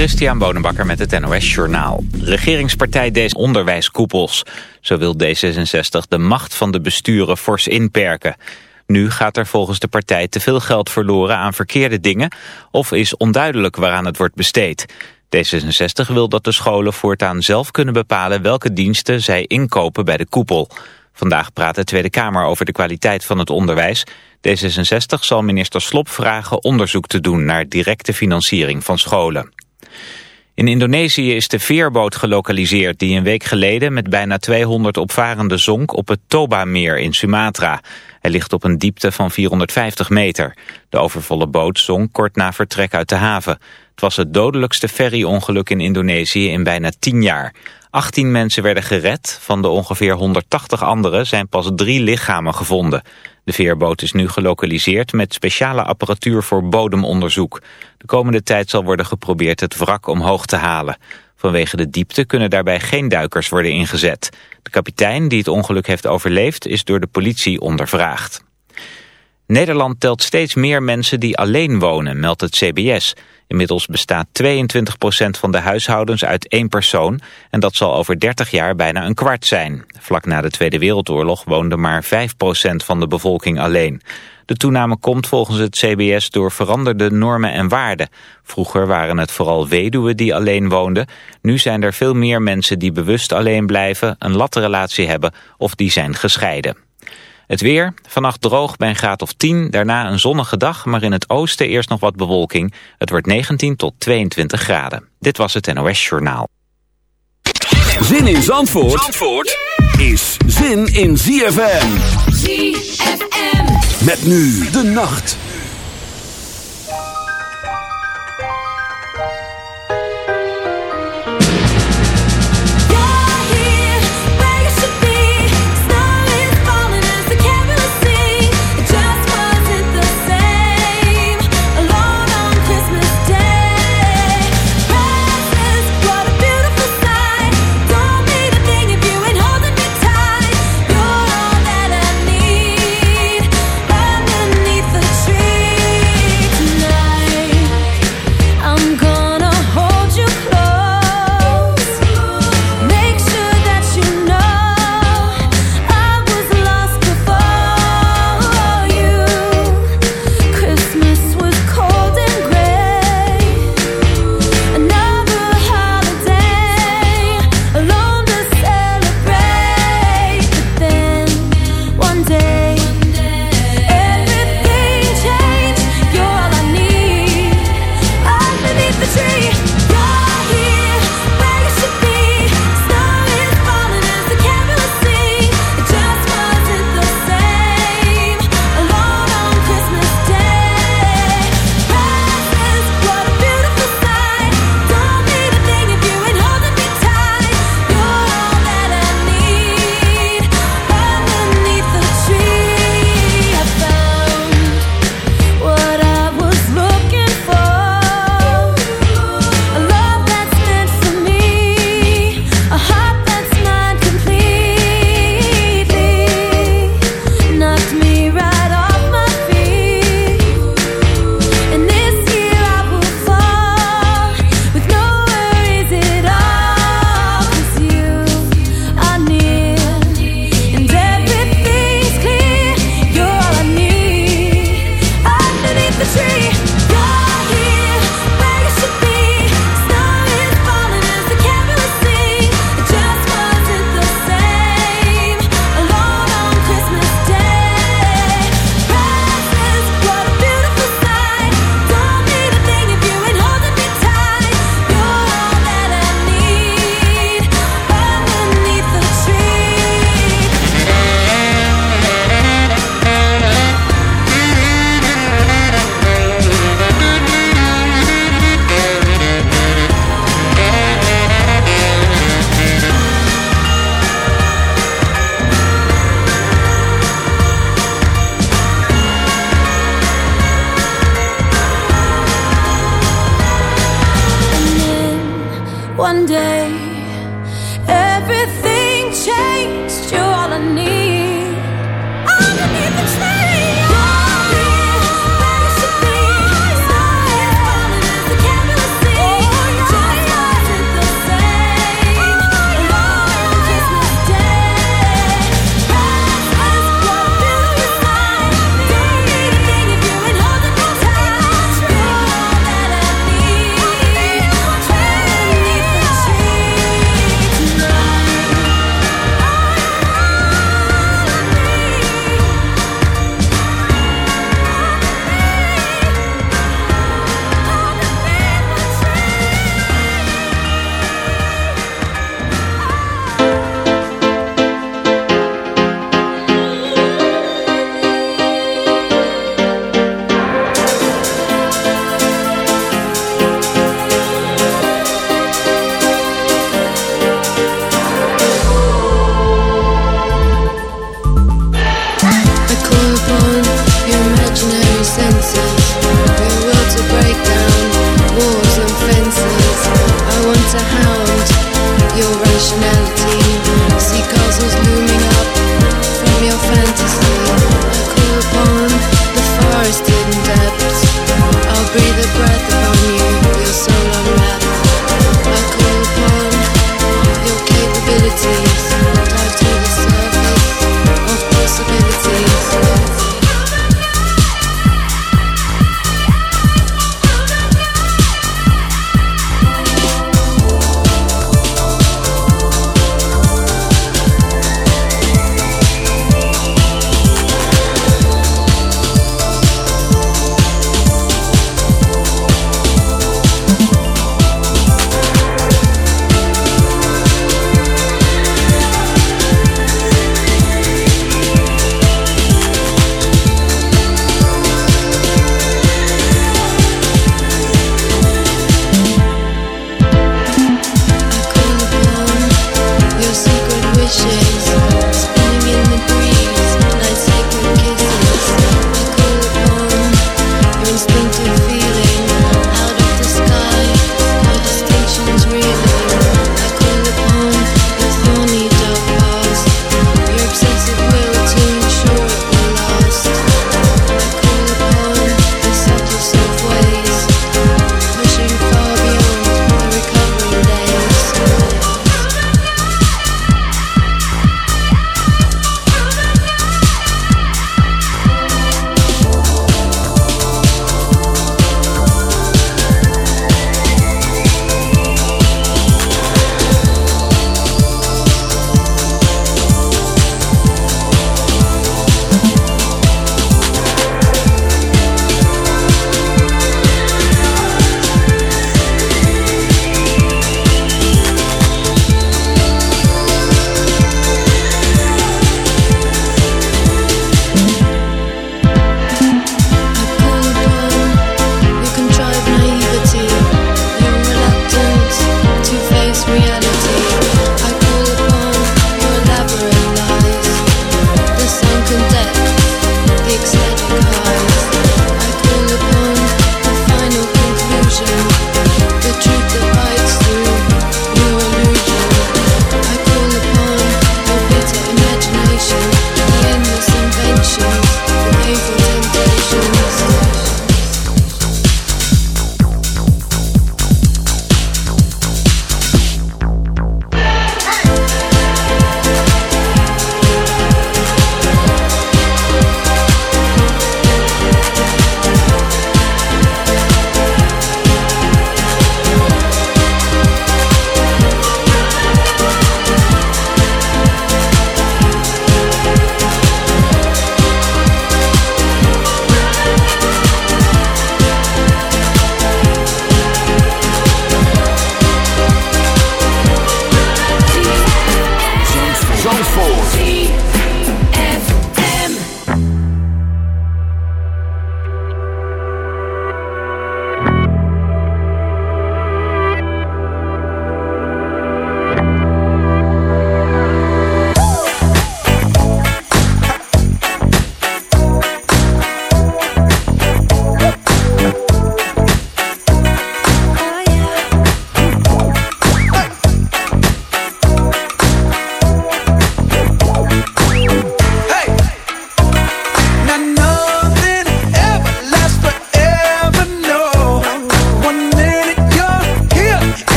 Christian Bonenbakker met het NOS Journaal. Regeringspartij deze onderwijskoepels. Zo wil D66 de macht van de besturen fors inperken. Nu gaat er volgens de partij te veel geld verloren aan verkeerde dingen... of is onduidelijk waaraan het wordt besteed. D66 wil dat de scholen voortaan zelf kunnen bepalen... welke diensten zij inkopen bij de koepel. Vandaag praat de Tweede Kamer over de kwaliteit van het onderwijs. D66 zal minister Slop vragen onderzoek te doen... naar directe financiering van scholen. In Indonesië is de veerboot gelokaliseerd die een week geleden met bijna 200 opvarenden zonk op het Toba-meer in Sumatra. Hij ligt op een diepte van 450 meter. De overvolle boot zonk kort na vertrek uit de haven. Het was het dodelijkste ferryongeluk in Indonesië in bijna 10 jaar. 18 mensen werden gered, van de ongeveer 180 anderen zijn pas drie lichamen gevonden. De veerboot is nu gelokaliseerd met speciale apparatuur voor bodemonderzoek. De komende tijd zal worden geprobeerd het wrak omhoog te halen. Vanwege de diepte kunnen daarbij geen duikers worden ingezet. De kapitein die het ongeluk heeft overleefd is door de politie ondervraagd. Nederland telt steeds meer mensen die alleen wonen, meldt het CBS. Inmiddels bestaat 22% van de huishoudens uit één persoon... en dat zal over 30 jaar bijna een kwart zijn. Vlak na de Tweede Wereldoorlog woonde maar 5% van de bevolking alleen. De toename komt volgens het CBS door veranderde normen en waarden. Vroeger waren het vooral weduwen die alleen woonden. Nu zijn er veel meer mensen die bewust alleen blijven... een latte relatie hebben of die zijn gescheiden. Het weer, vannacht droog bij een graad of 10, daarna een zonnige dag, maar in het oosten eerst nog wat bewolking. Het wordt 19 tot 22 graden. Dit was het NOS Journaal. Zin in Zandvoort, Zandvoort is zin in ZFM. ZFM. Met nu de nacht.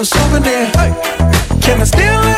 a souvenir. Hey. Can I still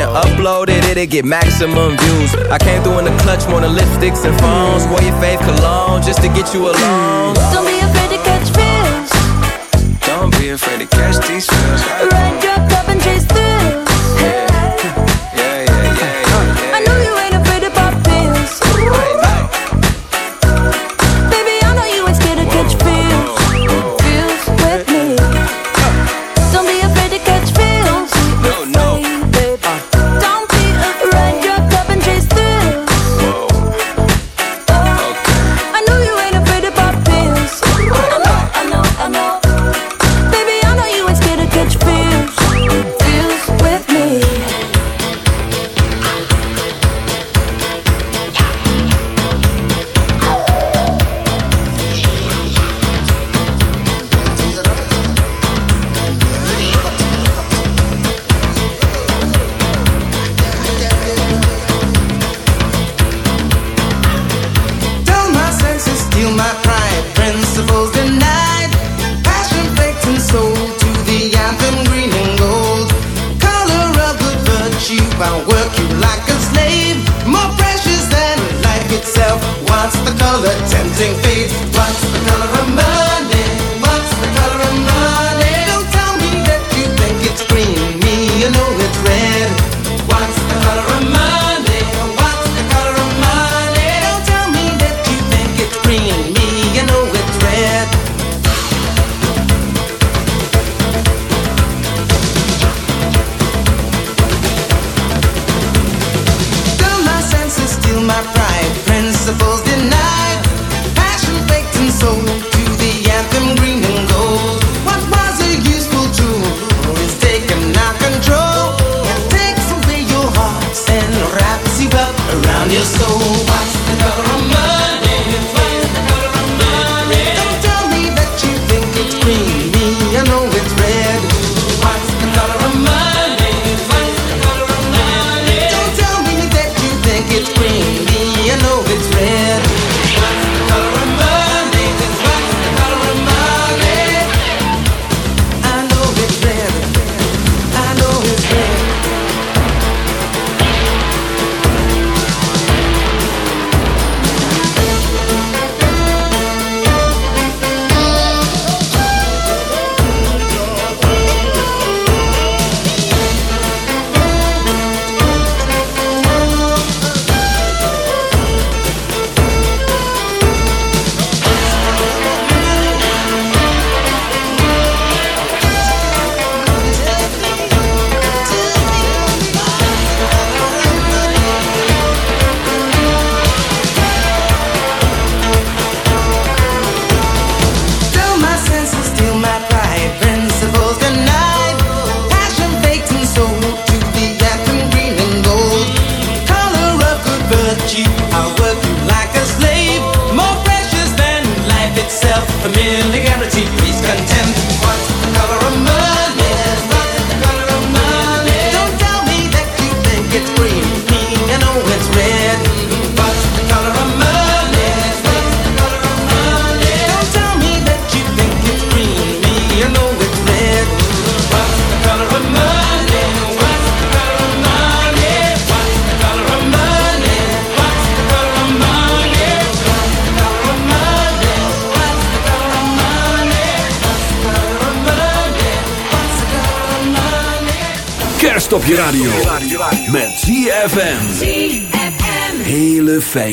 and upload it, it'll get maximum views. I came through in the clutch more than lipsticks and phones. Wore your fave cologne just to get you alone. Don't be afraid to catch fish. Don't be afraid to catch these. Ride your cup and chase thrills.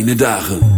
fijne dagen.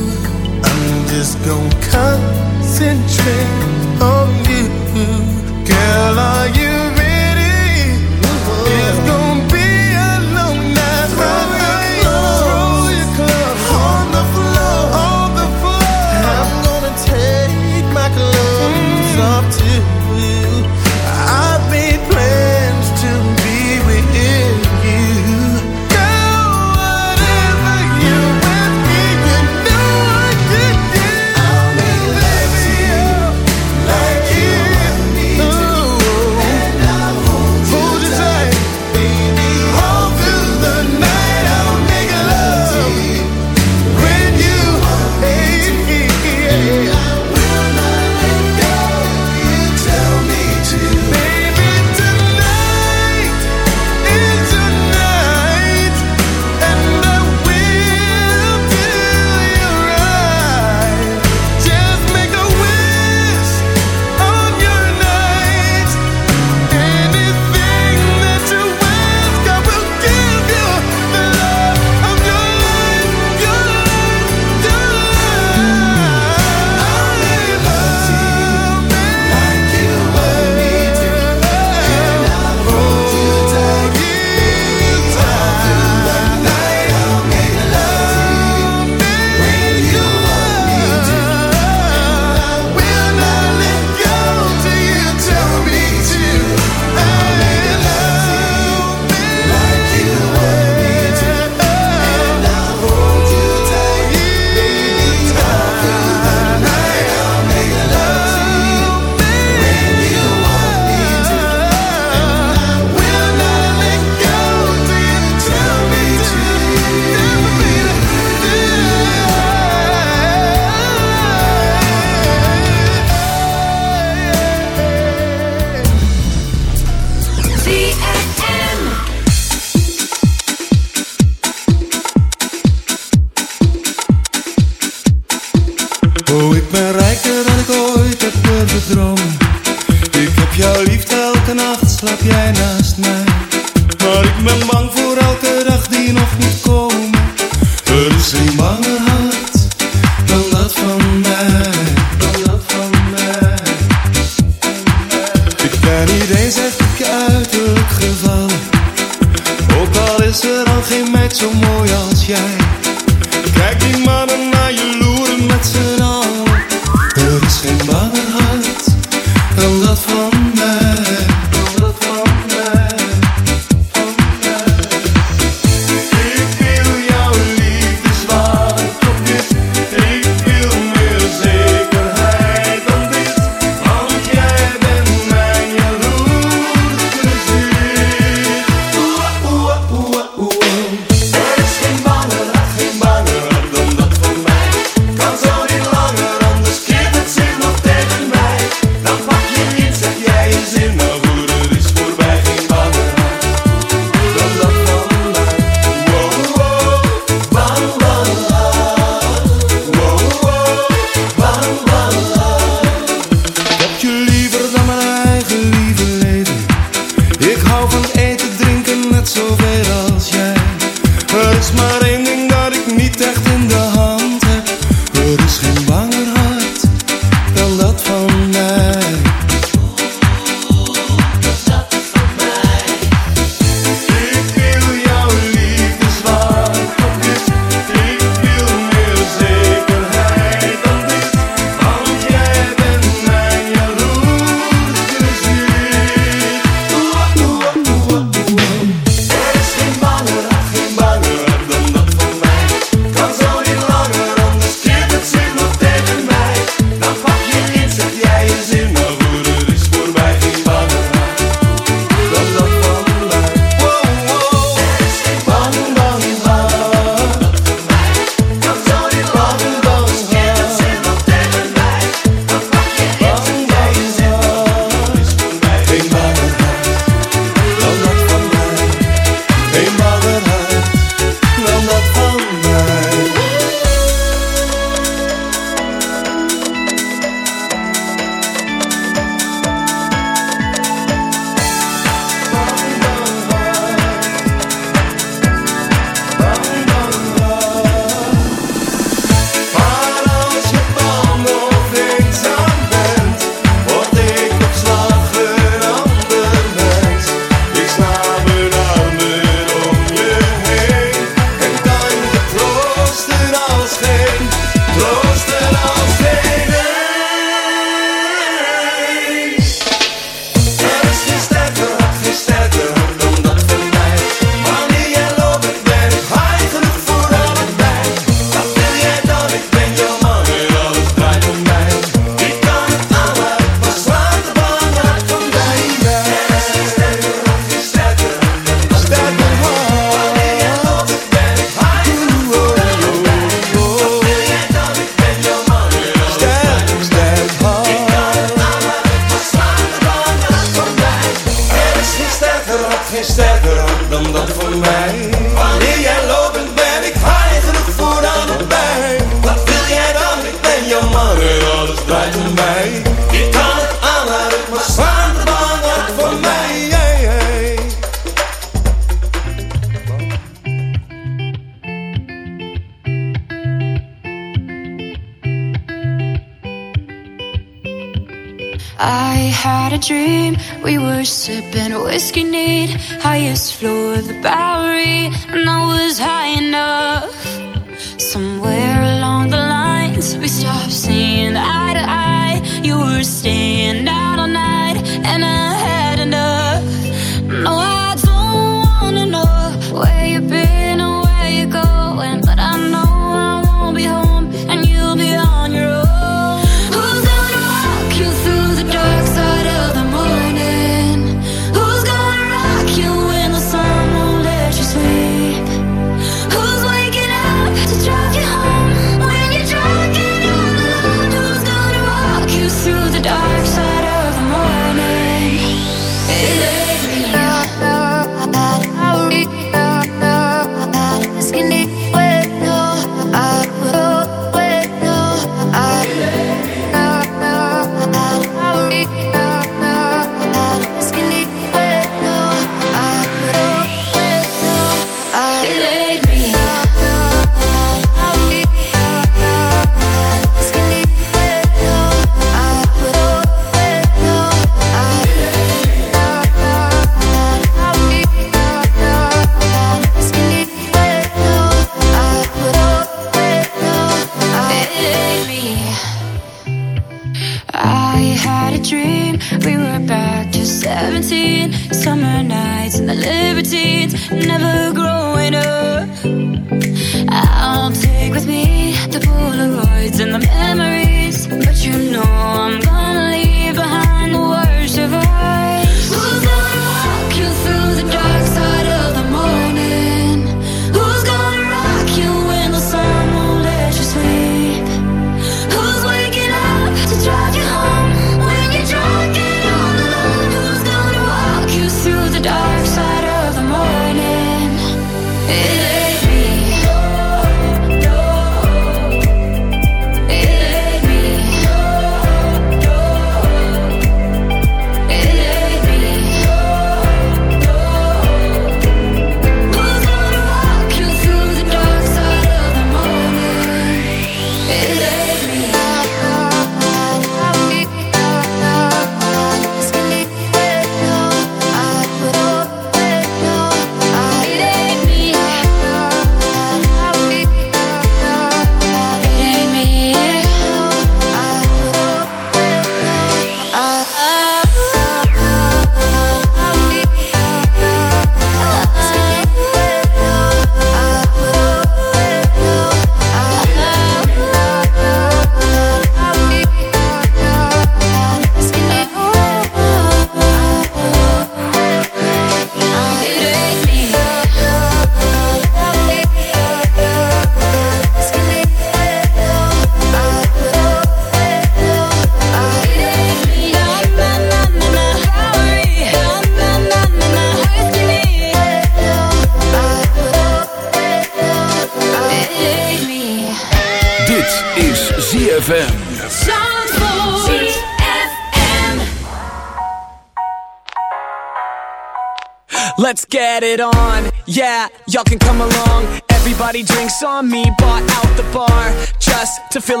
To feel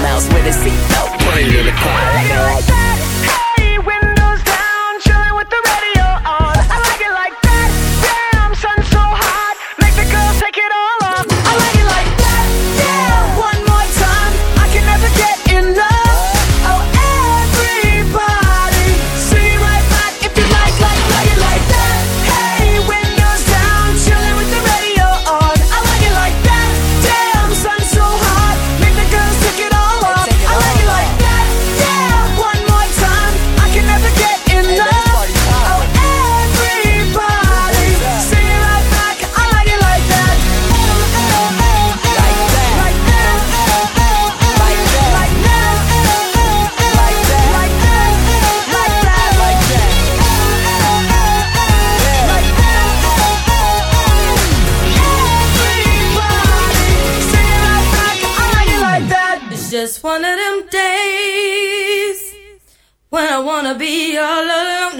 mouse with a seatbelt. Put it in the car.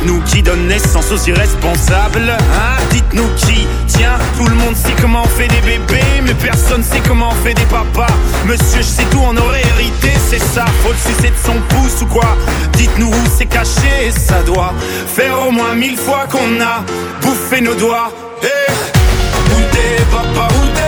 Dites-nous qui donne naissance aux irresponsables Hein. Dites-nous qui Tiens, tout le monde sait comment on fait des bébés Mais personne sait comment on fait des papas. Monsieur, je sais tout, on aurait hérité, c'est ça. Faut le sucer de son pouce ou quoi? Dites-nous où c'est caché, ça doit Faire au moins mille fois qu'on a bouffé nos doigts. Eh Où t'es, papa, où t'es?